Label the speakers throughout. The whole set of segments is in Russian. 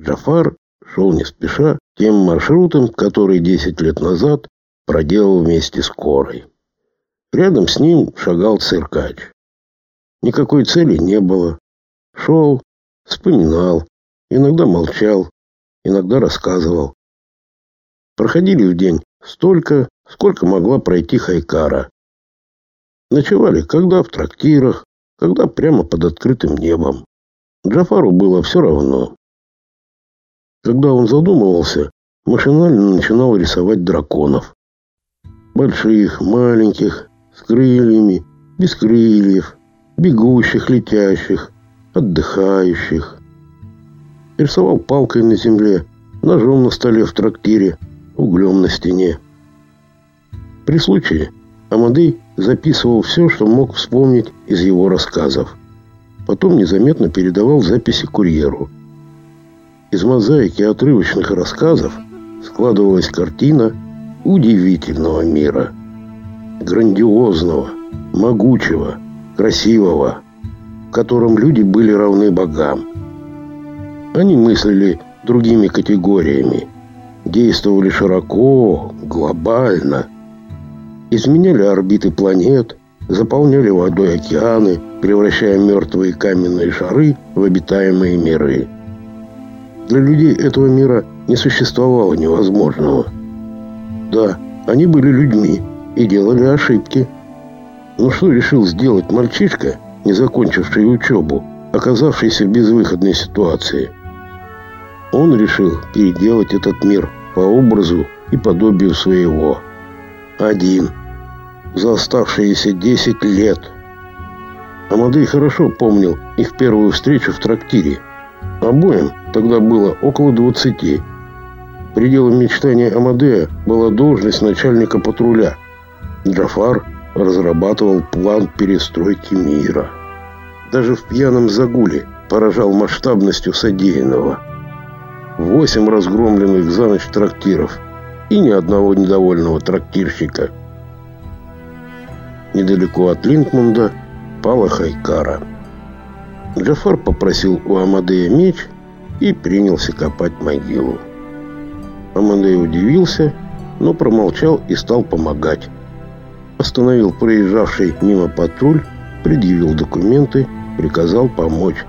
Speaker 1: Джафар шел не спеша тем маршрутом, который 10 лет назад проделал вместе с Корой. Рядом с ним шагал циркач. Никакой цели не было. Шел, вспоминал, иногда молчал, иногда рассказывал. Проходили в день столько, сколько могла пройти Хайкара. Ночевали когда в трактирах, когда прямо под открытым небом. Джафару было все равно. Когда он задумывался, машинально начинал рисовать драконов. Больших, маленьких, с крыльями, без крыльев, бегущих, летящих, отдыхающих. Рисовал палкой на земле, ножом на столе в трактире, углем на стене. При случае Амадей записывал все, что мог вспомнить из его рассказов. Потом незаметно передавал записи курьеру – из мозаики отрывочных рассказов складывалась картина удивительного мира. Грандиозного, могучего, красивого, в котором люди были равны богам. Они мыслили другими категориями, действовали широко, глобально, изменяли орбиты планет, заполняли водой океаны, превращая мертвые каменные шары в обитаемые миры. Для людей этого мира не существовало невозможного. Да, они были людьми и делали ошибки. Но что решил сделать мальчишка, не закончивший учебу, оказавшийся в безвыходной ситуации? Он решил переделать этот мир по образу и подобию своего. Один. За оставшиеся 10 лет. Амадей хорошо помнил их первую встречу в трактире – Обоим тогда было около 20. Пределом мечтания Амадея была должность начальника патруля. Джафар разрабатывал план перестройки мира. Даже в пьяном загуле поражал масштабностью содеянного. Восемь разгромленных за ночь трактиров и ни одного недовольного трактирщика. Недалеко от Линкмунда пала Хайкара. Джафар попросил у Амадея меч и принялся копать могилу. Амадей удивился, но промолчал и стал помогать. Остановил проезжавший мимо патруль, предъявил документы, приказал помочь.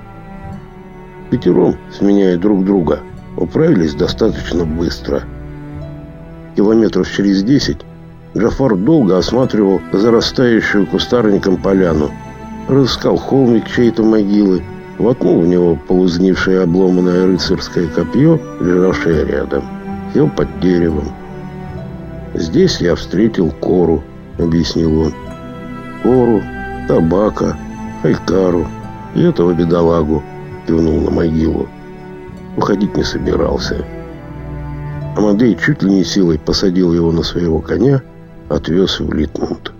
Speaker 1: Пятером, сменяя друг друга, управились достаточно быстро. Километров через десять Джафар долго осматривал зарастающую кустарником поляну – Разыскал холмик чьей-то могилы, воткнул в него полузнившее обломанное рыцарское копье, лежавшее рядом. Сел под деревом. «Здесь я встретил Кору», — объяснил он. «Кору, табака, хайкару и этого бедолагу», — кивнул на могилу. Уходить не собирался. Амадей чуть ли не силой посадил его на своего коня, отвез в Литмунд.